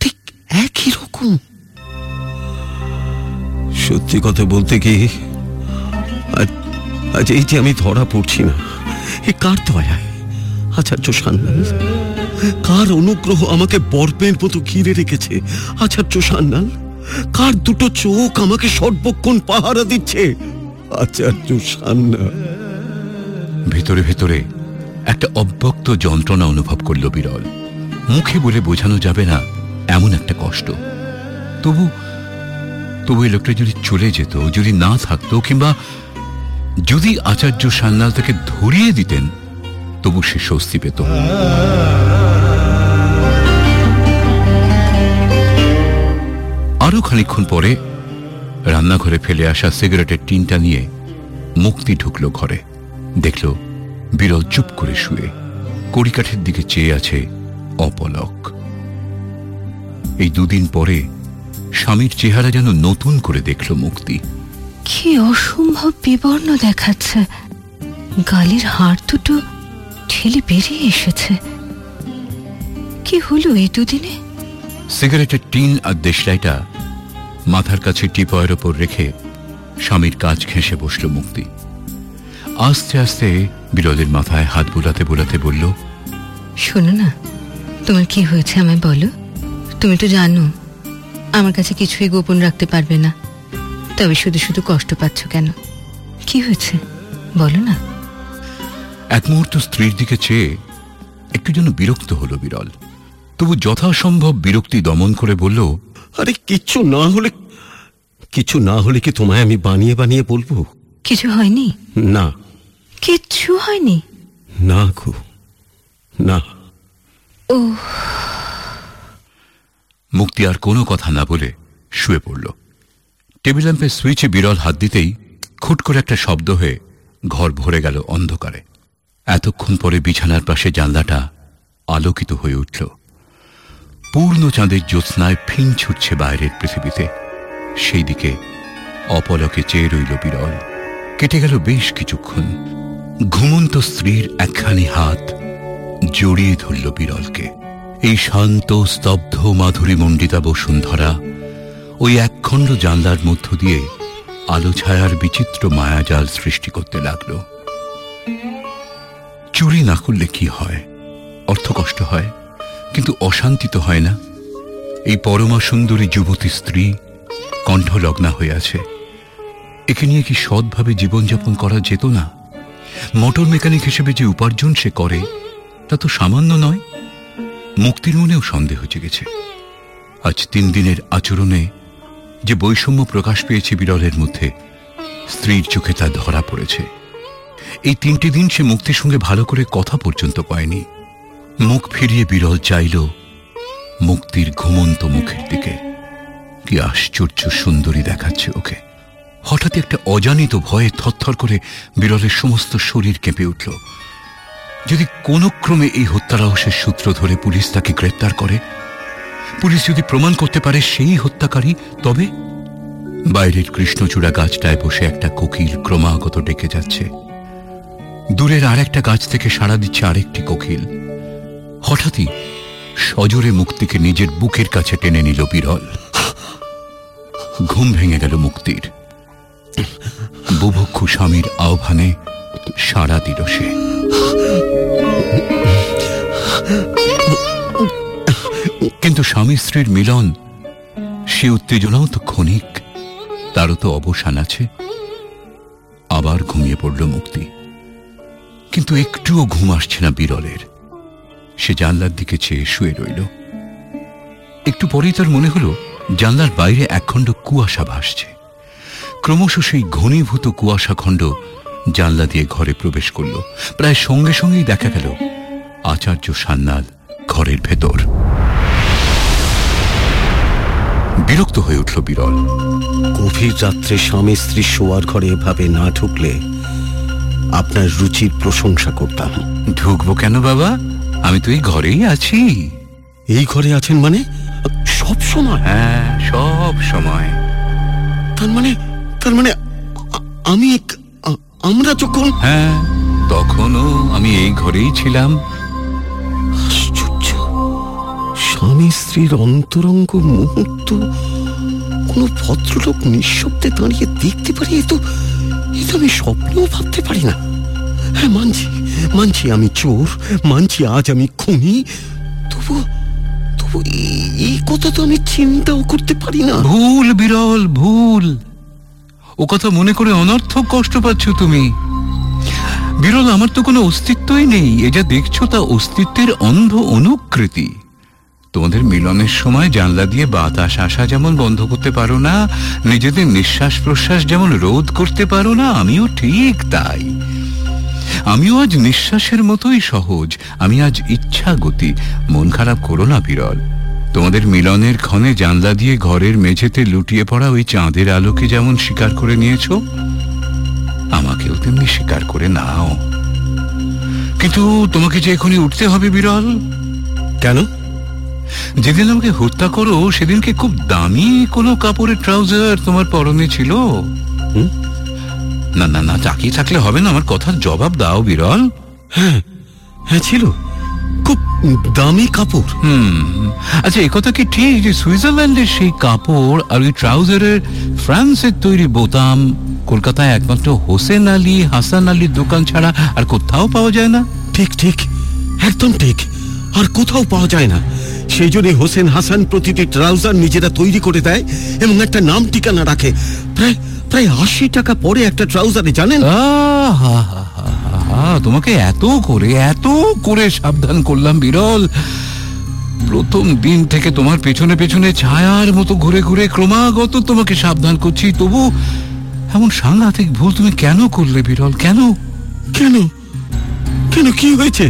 ঠিক একই রকম। সত্যি কথা বলতে কি আজ এই যে আমি ধরা পড়ছি না, এ কার দয়ায়? আচার্য সান্যাল, কার অনুগ্রহ আমাকে বর্মের মতো ঘিরে রেখেছে? আচার্য সান্যাল কার দুটো চোখ আমাকে সর্বক্ষণ পাহারা দিচ্ছে? আচার্য সান্যাল ভেতরে ভেতরে একটা অব্যক্ত যন্ত্রণা অনুভব করল বিরল। মুখে বলে বোঝানো যাবে না, এমন একটা কষ্ট। তবু তবু এই লোকটা যদি চলে যেত, যদি না থাকতো, কিংবা যদি আচার্য সান্যাল তাকে ধরিয়ে দিতেন, তবু সে স্বস্তি পেত আরও খানিকক্ষণ পরে রান্নাঘরে ফেলে আসা সিগারেটের টিনটা নিয়ে মুক্তি ঢুকলো ঘরে। দেখল বিরল চুপ করে শুয়ে কড়িকাঠের দিকে চেয়ে আছে অপলক। এই দুদিন পরে স্বামীর চেহারা যেন নতুন করে দেখল মুক্তি। কি অসম্ভব বিবর্ণ দেখাচ্ছে। গালের হাড় দুটো ঠেলে বেরিয়ে এসেছে। কি হলো এই দুদিনে? সিগারেটের টিন আর দেশলাইটা মাথার কাছে টিপয়ের ওপর রেখে স্বামীর কাজ ঘেঁষে বসল মুক্তি। আস্তে আস্তে বিরলের মাথায় হাত বোলাতে বোলাতে বলল শোনো না তোমার কি হয়েছে আমায় বলো? তুমি তো জানো আমার কাছে কিছুই গোপন রাখতে পারবে না। তবে শুধু শুধু কষ্ট পাচ্ছ কেন? কি হয়েছে? বলো না। এক মুহূর্ত স্ত্রীর দিকে চেয়ে একটু যেন বিরক্ত হলো বিরল। তবু যথাসম্ভব বিরক্তি দমন করে বলল আরে কিচ্ছু না হলে কিছু না হলে কি তোমায় আমি বানিয়ে বানিয়ে বলব? কিছু হয়নি? না। কিচ্ছু হয়নি? না গো। না। ও মুক্তি আর কোনো কথা না বলে শুয়ে পড়ল। টেবিল ল্যাম্পের সুইচে বিরল হাত দিতেই খুট করে একটা শব্দ হয়ে ঘর ভরে গেল অন্ধকারে। এতক্ষণ পরে বিছানার পাশে জানলাটা আলোকিত হয়ে উঠল। পূর্ণ চাঁদের জ্যোৎস্নায় ফিন ছুটছে বাইরের পৃথিবীতে। সেই দিকে অপলকে চেয়ে রইল বিরল। কেটে গেল বেশ কিছুক্ষণ। ঘুমন্ত স্ত্রীর একখানি হাত জড়িয়ে ধরল বিরলকে। এই শান্ত, স্তব্ধ মাধুরী মণ্ডিতা বসুন্ধরা ওই একখণ্ড জানলার মধ্য দিয়ে আলো ছায়ার বিচিত্র মায়াজাল সৃষ্টি করতে লাগল। চুরি না করলে কি হয়? অর্থ কষ্ট হয়? কিন্তু অশান্তি তো হয় না। এই পরমা সুন্দরী যুবতী স্ত্রী কণ্ঠলগ্না হয়ে আছে। একে নিয়ে কি সৎভাবে জীবনযাপন করা যেত না? মোটর মেকানিক হিসেবে যে উপার্জন সে করে, তা তো সামান্য নয়। মুক্তির মনেও সন্দেহ জেগেছে। আজ তিন দিনের আচরণে যে বৈষম্য প্রকাশ পেয়েছে বিরলের মধ্যে, স্ত্রীর চোখে তা ধরা পড়েছে। এই তিনটি দিন সে মুক্তির সঙ্গে ভালো করে কথা পর্যন্ত পায়নি। মুখ ফিরিয়ে বিরল চাইল মুক্তির ঘুমন্ত মুখের দিকে। কি আশ্চর্য সুন্দরী দেখাচ্ছে ওকে। হঠাৎ একটা অজানিত ভয়ে থরথর করে বিরলের সমস্ত শরীর কেঁপে উঠল। যদি কোনো ক্রমে এই হত্যা রহস্যের সূত্র ধরে পুলিশ তাকে গ্রেপ্তার করে, পুলিশ যদি প্রমাণ করতে পারে সেই হত্যাকারী, তবে? বাইরের কৃষ্ণচূড়া গাছটায় বসে একটা কোকিল ক্রমাগত ডেকে যাচ্ছে। দূরের আর একটা গাছ থেকে সাড়া দিচ্ছে আরেকটি কোকিল। হঠাৎই সজোরে মুক্তিকে নিজের বুকের কাছে টেনে নিল বিরল। ঘুম ভেঙে গেল মুক্তির। বুভক্ষু স্বামীর আহ্বানে সাড়া দিল সে। কিন্তু স্বামী স্ত্রীর মিলন, সে উত্তেজনাও তো ক্ষণিক। তারও তো অবসান আছে। আবার ঘুমিয়ে পড়ল মুক্তি। কিন্তু একটুও ঘুম আসছে না বিরলের। সে জানলার দিকে চেয়ে শুয়ে রইল। একটু পরেই তার মনে হলো জানলার বাইরে একখণ্ড কুয়াশা ভাসছে। ক্রমশ সেই ঘনীভূত কুয়াশা খণ্ড জানলা দিয়ে ঘরে প্রবেশ করল। প্রায় সঙ্গে সঙ্গেই দেখা গেল আচার্য সান্যাল ঘরের ভেতর। বিরক্ত হয়ে উঠল বিরল। গভীর রাত্রে স্বামী স্ত্রী শোয়ার ঘরে এভাবে না ঢুকলে আপনার রুচির প্রশংসা করতাম। ঢুকবো কেন বাবা? আমি তো এই ঘরেই আছি। এই ঘরে আছেন মানে? সব সময়? হ্যাঁ সব সময়। তার মানে তার মানে আমি এক- আমরা যখন হ্যাঁ তখনও আমি এই ঘরেই ছিলাম। আশ্চর্য। স্বামী স্ত্রীর অন্তরঙ্গ মুহূর্ত কোন ভদ্রলোক নিঃশব্দে দাঁড়িয়ে দেখতে পারি এ তো এ তো আমি স্বপ্নেও ভাবতে পারি না। হ্যাঁ মানছি। মানছি আমি চোর, মানছি আজ আমি খুনি। তবু তবু এই- কথা তো আমি চিন্তাও করতে পারি না। ভুল বিরল, ভুল। ও কথা মনে করে অনর্থক কষ্ট পাচ্ছ তুমি। বিরল, আমার তো কোনো অস্তিত্বই নেই। এ যা দেখছ, তা অস্তিত্বের অন্ধ অনুকৃতি। তোমাদের মিলনের সময় জানলা দিয়ে বাতাস আসা যেমন বন্ধ করতে পারো না, নিজেদের নিঃশ্বাস প্রশ্বাস যেমন রোধ করতে পারো না, আমিও ঠিক তাই। আমিও আজ নিঃশ্বাসের মতোই সহজ। আমি আজ ইচ্ছা গতি মন খারাপ করো না বিরল। তোমাদের মিলনের ক্ষণে জানলা দিয়ে ঘরের মেঝেতে লুটিয়ে পড়া ওই চাঁদের আলোকে যেমন স্বীকার করে নিয়েছো আমাকেও তেমনি স্বীকার করে নাও। কিন্তু তোমাকে যে এখনই উঠতে হবে বিরল। কেন? যেদিন আমাকে হত্যা করো সেদিনকে খুব দামি কোনো কাপড়ের ট্রাউজার তোমার পরনে ছিল। হুম? না না না তাকিয়ে থাকলে হবে না আমার কথার জবাব দাও বিরল। হ্যাঁ হ্যাঁ ছিল। খুব দামি কাপড়। হুম। আচ্ছা এ কথা কি ঠিক যে সুইজারল্যান্ডের সেই কাপড় আর ওই ট্রাউজারের ফ্রান্সের তৈরি বোতাম কলকাতায় একমাত্র হোসেন আলী হাসান আলীর দোকান ছাড়া আর কোথাও পাওয়া যায় না? ঠিক ঠিক। একদম ঠিক। আর কোথাও পাওয়া যায় না। সেই জন্য হোসেন হাসান প্রতিটি ট্রাউজার নিজেরা তৈরি করে দেয় এবং একটা নাম ঠিকানা রাখে। প্রায় প্রায় আশি টাকা পরে একটা ট্রাউজারে জানেন? তোমাকে এত করে এত করে সাবধান করলাম বিরল। প্রথম দিন থেকে তোমার পেছনে পেছনে ছায়ার মতো ঘুরে ঘুরে ক্রমাগত তোমাকে সাবধান করছি তবু এমন সাংঘাতিক ভুল তুমি কেন করলে বিরল? কেন? কেন? কেন কি হয়েছে?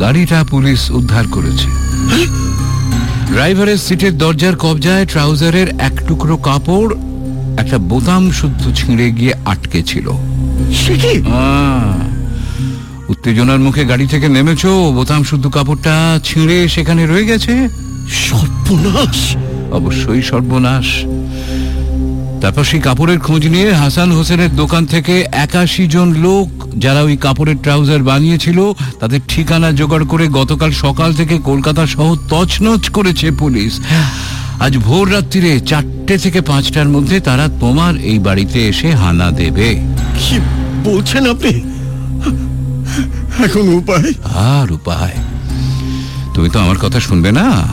গাড়িটা পুলিশ উদ্ধার করেছে। ড্রাইভারের সিটের দরজার কবজায় ট্রাউজারের এক টুকরো কাপড় একটা বোতাম শুদ্ধ ছিঁড়ে গিয়ে আটকে ছিল। সে কি? উত্তেজনার মুখে গাড়ি থেকে নেমেছো বোতাম শুদ্ধ কাপড়টা ছিঁড়ে সেখানে রয়ে গেছে? সর্বনাশ! অবশ্যই সর্বনাশ। তারপর সেই কাপড়ের খোঁজ নিয়ে হাসান হোসেনের দোকান থেকে একাশি জন লোক যারা ওই কাপড়ের ট্রাউজার বানিয়েছিল তাদের ঠিকানা জোগাড় করে গতকাল সকাল থেকে কলকাতা শহর তছনছ করেছে পুলিশ। আজ ভোর রাত্রিরে চারটে থেকে পাঁচটার মধ্যে তারা তোমার এই বাড়িতে এসে হানা দেবে। কি বলছেন আপনি? এখন উপায়? আর উপায়? তুমি তো আমার কথা শুনবে না।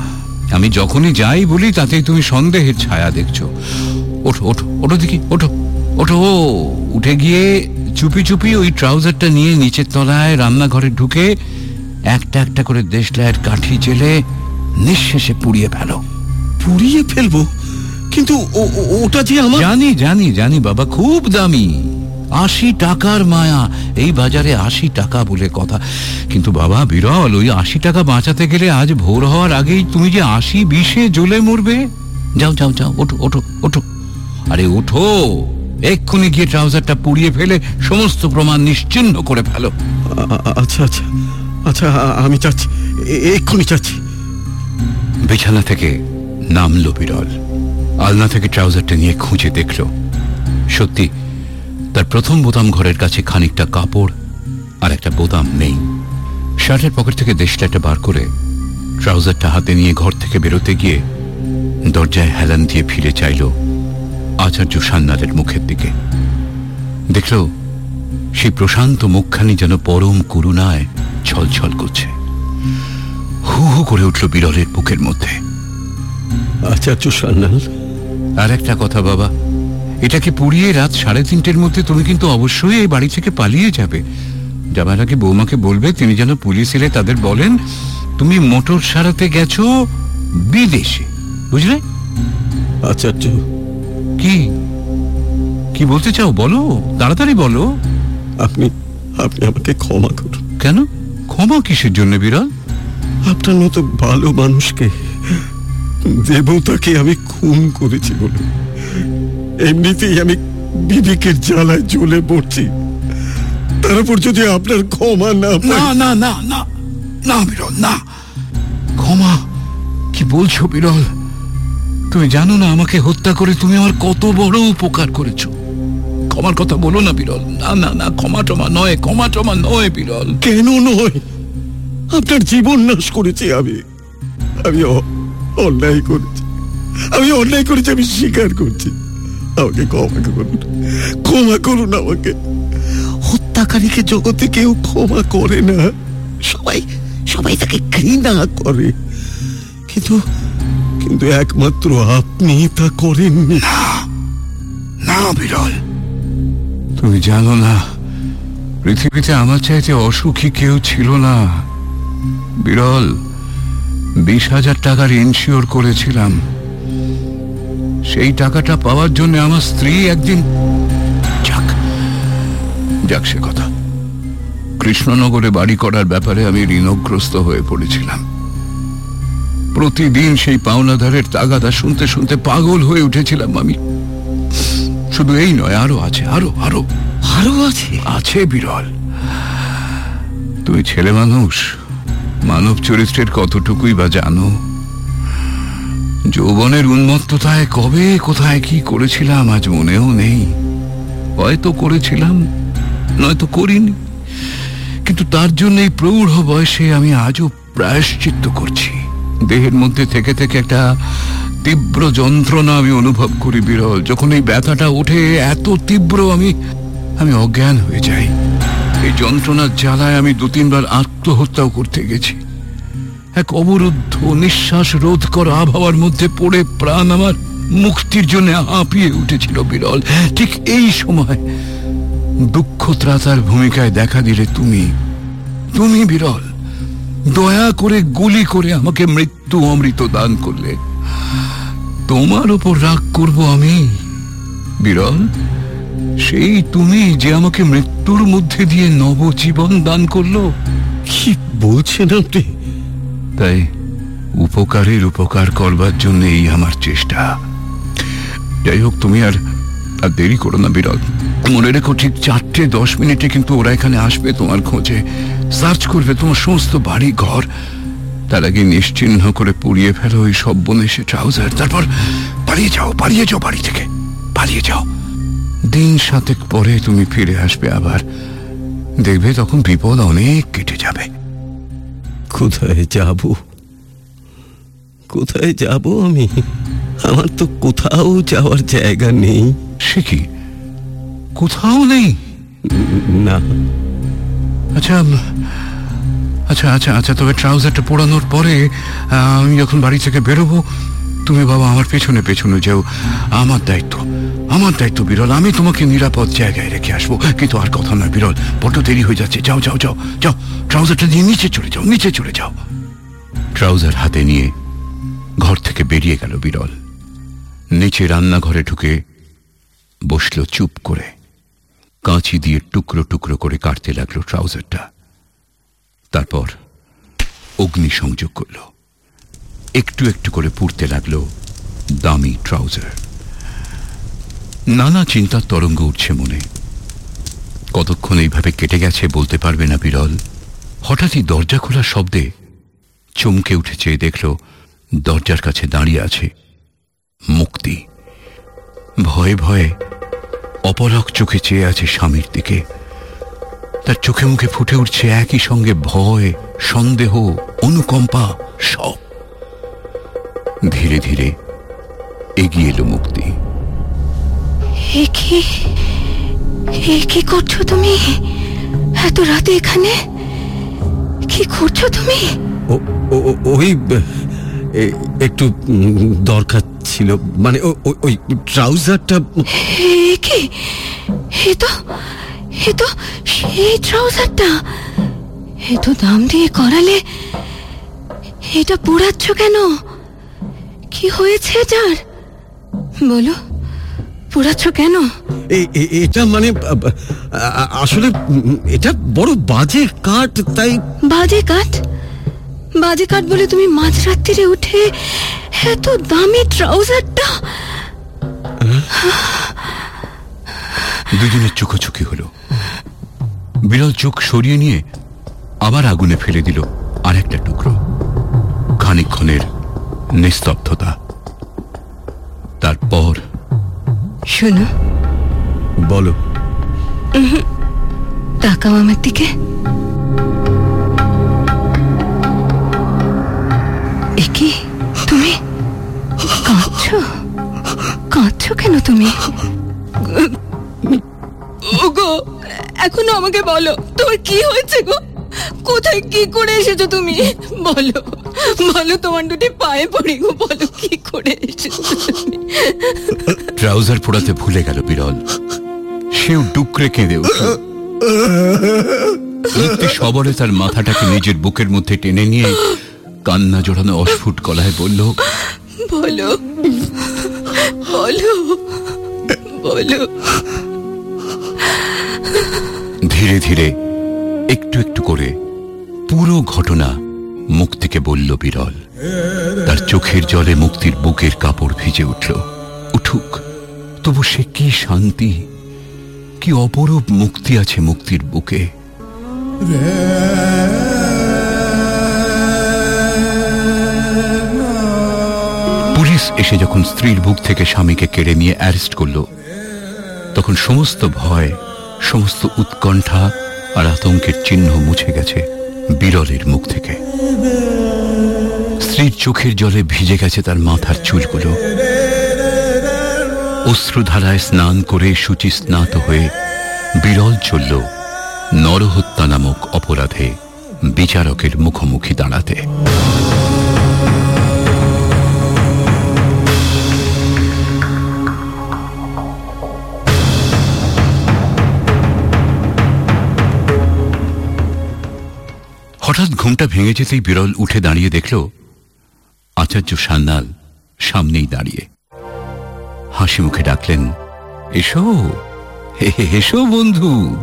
আমি যখনই যাই বলি তাতেই তুমি সন্দেহের ছায়া দেখছ। ওঠো ওঠো ওঠো দেখি ওঠো ওঠো। উঠে গিয়ে চুপি চুপি ওই ট্রাউজারটা নিয়ে নিচের তলায় রান্নাঘরে ঢুকে একটা একটা করে দেশলাইয়ের কাঠি জেলে নিঃশেষে পুড়িয়ে ফেলো। পুড়িয়ে ফেলব। কিন্তু ওটা যে আমার জানি জানি জানি বাবা খুব দামি। আশি টাকার মায়া। এই বাজারে আশি টাকা বলে কথা। কিন্তু বাবা বিরল ওই আশি টাকা বাঁচাতে গেলে আজ ভোর হওয়ার আগেই তুমি যে আশি বিশে জ্বলে মরবে। যাও যাও যাও ওঠো ওঠো ওঠো। আরে ওঠো। এক্ষুনি গিয়ে ট্রাউজারটা পুড়িয়ে ফেলে সমস্ত প্রমাণ নিশ্চিহ্ন করে ফেলো। আচ্ছা আচ্ছা আচ্ছা আমি চাচ্ছি এক্ষুনি চাচ্ছি। বিছানা থেকে নামলো বিরল। আলনা থেকে ট্রাউজারটা নিয়ে খুঁজে দেখল। সত্যি, তার প্রথম বোতাম ঘরের কাছে খানিকটা কাপড় আর একটা বোতাম নেই। শার্টের পকেট থেকে দেশলাইটা বার করে ট্রাউজারটা হাতে নিয়ে ঘর থেকে বেরোতে গিয়ে দরজায় হেলান দিয়ে ফিরে চাইল আচার্য সান্নালের মুখের দিকে। দেখল, সেই প্রশান্ত মুখখানি যেন পরম করুণায় ছলছল করছে। হু হু করে উঠল বিরলের বুকের মধ্যে। আচার্য সান্যাল। আর একটা কথা বাবা। এটাকে পুড়িয়ে রাত সাড়ে তিনটের মধ্যে তুমি কিন্তু অবশ্যই এই বাড়ি থেকে পালিয়ে যাবে। যাবার আগে বৌমাকে বলবে তিনি যেন পুলিশ এলে তাদের বলেন তুমি মোটর সারাতে গেছো বিদেশে। বুঝলে? আচার্য কি? কি বলতে চাও? বলো তাড়াতাড়ি বলো। আপনি আপনি আমাকে ক্ষমা করুন। কেন? ক্ষমা কিসের জন্য বিরল? আপনার মতো ভালো মানুষকে দেবতাকে আমি খুন করেছি বলে। এমনিতেই আমি বিবেকের জ্বালায় জ্বলে পড়ছি। তার উপর যদি আপনার ক্ষমা না না না না না না বিরল না। ক্ষমা? কি বলছো বিরল? তুমি জানো না আমাকে হত্যা করে তুমি আমার কত বড় উপকার করেছ। ক্ষমার কথা বলো না বিরল। না না না ক্ষমা টমা নয় ক্ষমা টমা নয় বিরল। কেন নয়? আপনার জীবন নাশ করেছি আমি। আমি অন্যায় করেছি। আমি অন্যায় করেছি আমি স্বীকার করছি। আমাকে ক্ষমা করুন ক্ষমা করুন আমাকে। হত্যাকারীকে জগতে কেউ ক্ষমা করে না। সবাই সবাই তাকে ঘৃণা করে। কিন্তু কিন্তু একমাত্র আপনি তা করেননি। না বিরল। তুমি জানো না পৃথিবীতে আমার চাইতে অসুখী কেউ ছিল না। বিরল বিশ হাজার টাকার ইনশিওর করেছিলাম। সেই টাকাটা পাওয়ার জন্য আমার স্ত্রী একদিন যাক যাক সে কথা। কৃষ্ণনগরে বাড়ি করার ব্যাপারে আমি ঋণগ্রস্ত হয়ে পড়েছিলাম। প্রতিদিন সেই পাওনাধারের তাগাদা শুনতে শুনতে পাগল হয়ে উঠেছিলাম আমি। শুধু এই নয় আরও আছে আরও আরও। আরও আছে? আছে বিরল। তুমি ছেলে মানুষ। মানব চরিত্রের কতটুকুই বা জানো? যৌবনের উন্মত্ততায় কবে, কোথায় কি করেছিলাম আজ মনেও নেই। হয়তো করেছিলাম, নয়তো করিনি। কিন্তু তার জন্য এই প্রৌঢ় বয়সে আমি আজও প্রায়শ্চিত্ত করছি। দেহের মধ্যে থেকে থেকে একটা তীব্র যন্ত্রণা আমি অনুভব করি বিরল। যখন এই ব্যথাটা ওঠে, এত তীব্র আমি আমি অজ্ঞান হয়ে যাই। এই যন্ত্রণার জ্বালায় আমি দু তিনবার আত্মহত্যাও করতে গেছি। এক অবরুদ্ধ নিঃশ্বাস রোধ করা আবহাওয়ার মধ্যে পড়ে প্রাণ আমার মুক্তির জন্য হাঁপিয়ে উঠেছিল বিরল। ঠিক এই সময় দুঃখ ত্রাতার ভূমিকায় দেখা দিলে তুমি তুমি বিরল, দয়া করে গুলি করে আমাকে মৃত্যু অমৃত দান করলে। তোমার ওপর রাগ করব আমি, বিরল? সেই তুমি যে আমাকে মৃত্যুর মধ্যে দিয়ে নবজীবন দান করল কি বলছেন আপনি? তাই উপকারের উপকার করবার জন্য এই আমার চেষ্টা। যাই হোক, তুমি আর আর দেরি করো না বিরল। মনে রেখো ঠিক চারটে দশ মিনিটে কিন্তু ওরা এখানে আসবে তোমার খোঁজে। সার্চ করবে তোমার সমস্ত বাড়ি, ঘর। তার আগে নিশ্চিহ্ন করে পুড়িয়ে ফেলো ওই সব বনেসে ট্রাউজার। তারপর পালিয়ে যাও পালিয়ে যাও বাড়ি থেকে। পালিয়ে যাও। দিন সাতেক পরে তুমি ফিরে আসবে আবার। দেখবে তখন বিপদ অনেক কেটে যাবে। কোথায় যাব? কোথায় যাব আমি? আমার তো কোথাও যাওয়ার জায়গা নেই। সে কি? কোথাও নেই? না। আচ্ছা আচ্ছা আচ্ছা আচ্ছা তবে ট্রাউজারটা পোড়ানোর পরে আমি যখন বাড়ি থেকে বেরোবো তুমি বাবা আমার পেছনে পেছনে যেও। আমার দায়িত্ব আমার দায়িত্ব বিরল। আমি তোমাকে নিরাপদ জায়গায় রেখে আসব। কিন্তু আর কথা নয়, বিরল। বড্ড দেরি হয়ে যাচ্ছে। যাও যাও যাও যাও। ট্রাউজারটা নিয়ে নিচে চলে যাও, নিচে চলে যাও। ট্রাউজার হাতে নিয়ে ঘর থেকে বেরিয়ে গেল বিরল। নিচে রান্নাঘরে ঢুকে বসল চুপ করে। কাঁচি দিয়ে টুকরো টুকরো করে কাটতে লাগল ট্রাউজারটা। তারপর অগ্নি সংযোগ করল। একটু একটু করে পুড়তে লাগল দামি ট্রাউজার। নানা চিন্তার তরঙ্গ উঠছে মনে। কতক্ষণ এইভাবে কেটে গেছে বলতে পারবে না বিরল। হঠাৎই দরজা খোলার শব্দে চমকে উঠে চেয়ে দেখল দরজার কাছে দাঁড়িয়ে আছে মুক্তি। ভয়ে ভয়ে অপলক চোখে চেয়ে আছে স্বামীর দিকে। তার চোখে মুখে ফুটে উঠছে একই সঙ্গে ভয়, সন্দেহ, অনুকম্পা সব ধীরে ধীরে এগিয়ে এলো মুক্তি। কি? করছ তুমি? এত রাতে এখানে? কি করছ তুমি? ও- ও- ও- ওই একটু দরকার ছিল। মানে ওই ট্রাউজারটা কি? এ তো এ তো সেই ট্রাউজারটা। এ তো দাম দিয়ে করালে এটা পোড়াচ্ছ কেন? কি হয়েছে যার বলো পোড়াচ্ছ কেন? এটা মানে আসলে এটা বড় বাজে কাঠ তাই বাজে কাঠ? বাজে কাঠ বলে তুমি মাঝরাত্রিরে উঠে এত দামি ট্রাউজারটা দুজনের চোখাচোখি হলো। বিরল চোখ সরিয়ে নিয়ে আবার আগুনে ফেলে দিল আর একটা টুকরো খানিকক্ষণের নিস্তব্ধতা। তারপর শোনো। বলো। তাকাও আমার দিকে। এ কি? তুমি? কাঁদছো? কাঁদছো কেন তুমি? ওগো এখনও আমাকে বলো। তোমার কি হয়েছে গো? কোথায় কি করে এসেছ তুমি? বলো। বলো তোমার দুটি পায়ে পড়ি গো বলো কি করে ট্রাউজার পোড়াতে ভুলে গেল বিরল। সেও ডুকরে কেঁদে উঠল। সবরে তার মাথাটাকে নিজের বুকের মধ্যে টেনে নিয়ে কান্না জড়ানো অস্ফুট গলায় বলল বলো বলো বলো। ধীরে ধীরে একটু একটু করে পুরো ঘটনা মুক্তিকে বলল বিরল। তার চোখের জলে মুক্তির বুকের কাপড় ভিজে উঠল। উঠুক, তবু সে কি শান্তি, কি অপরূপ মুক্তি আছে মুক্তির বুকে। পুলিশ এসে যখন স্ত্রীর বুক থেকে স্বামীকে কেড়ে নিয়ে অ্যারেস্ট করল, তখন সমস্ত ভয়, সমস্ত উৎকণ্ঠা আর আতঙ্কের চিহ্ন মুছে গেছে। বিরলের মুখ থেকে। স্ত্রীর চোখের জলে ভিজে গেছে তার মাথার চুলগুলো। অশ্রুধারায় স্নান করে সূচি স্নাত হয়ে বিরল চলল নরহত্যা নামক অপরাধে বিচারকের মুখোমুখি দাঁড়াতে। হঠাৎ ঘুমটা ভেঙে যেতেই বিরল উঠে দাঁড়িয়ে দেখল আচার্য সান্যাল সামনেই দাঁড়িয়ে। হাসি মুখে ডাকলেন এসো এসো বন্ধু।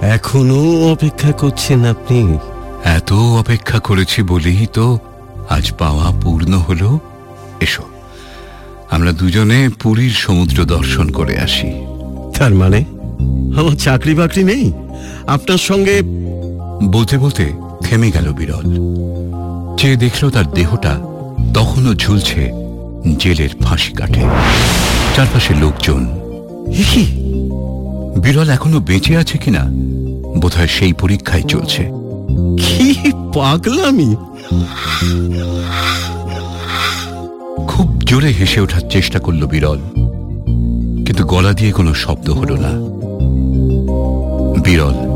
এখনও অপেক্ষা করছেন আপনি? এত অপেক্ষা করেছি বলেই তো আজ পাওয়া পূর্ণ হলো। এসো আমরা দুজনে পুরীর সমুদ্র দর্শন করে আসি। তার মানে? আমার চাকরি বাকরি নেই? আপনার সঙ্গে বলতে বলতে থেমে গেল বিরল। চেয়ে দেখল তার দেহটা তখনও ঝুলছে জেলের ফাঁসি কাঠে। চারপাশে লোকজন বিরল এখনও বেঁচে আছে কিনা? বোধহয় সেই পরীক্ষায় চলছে। কি পাগলামি! খুব জোরে হেসে ওঠার চেষ্টা করল বিরল। কিন্তু গলা দিয়ে কোনো শব্দ হলো না। বিরল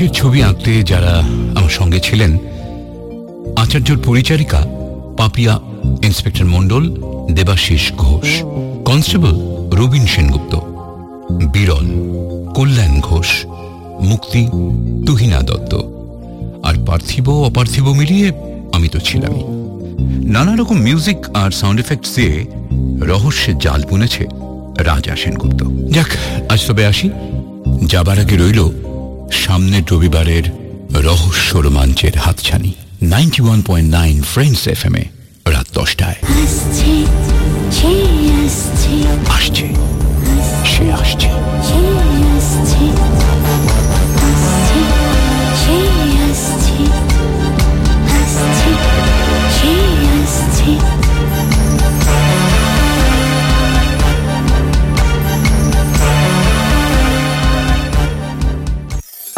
কাঁচের ছবি আঁকতে যারা আমার সঙ্গে ছিলেন, আচার্যর পরিচারিকা পাপিয়া ইন্সপেক্টর মণ্ডল, দেবাশিস ঘোষ, কনস্টেবল রবিন সেনগুপ্ত, বিরল, কল্যাণ ঘোষ, মুক্তি তুহিনা দত্ত। আর পার্থিব অপার্থিব মিলিয়ে আমি তো ছিলামই নানা রকম মিউজিক আর সাউন্ড এফেক্টস দিয়ে রহস্যের জাল বুনেছে রাজা সেনগুপ্ত। যাক, আজ তবে আসি। যাবার আগে রইল সামনের রবিবারের রহস্য রোমাঞ্চের হাতছানি। Ninety one point nine friends F M এ রাত দশটায়। আসছে সে আসছে আসছে। আসছে সে আসছে।